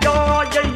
yeah, yeah.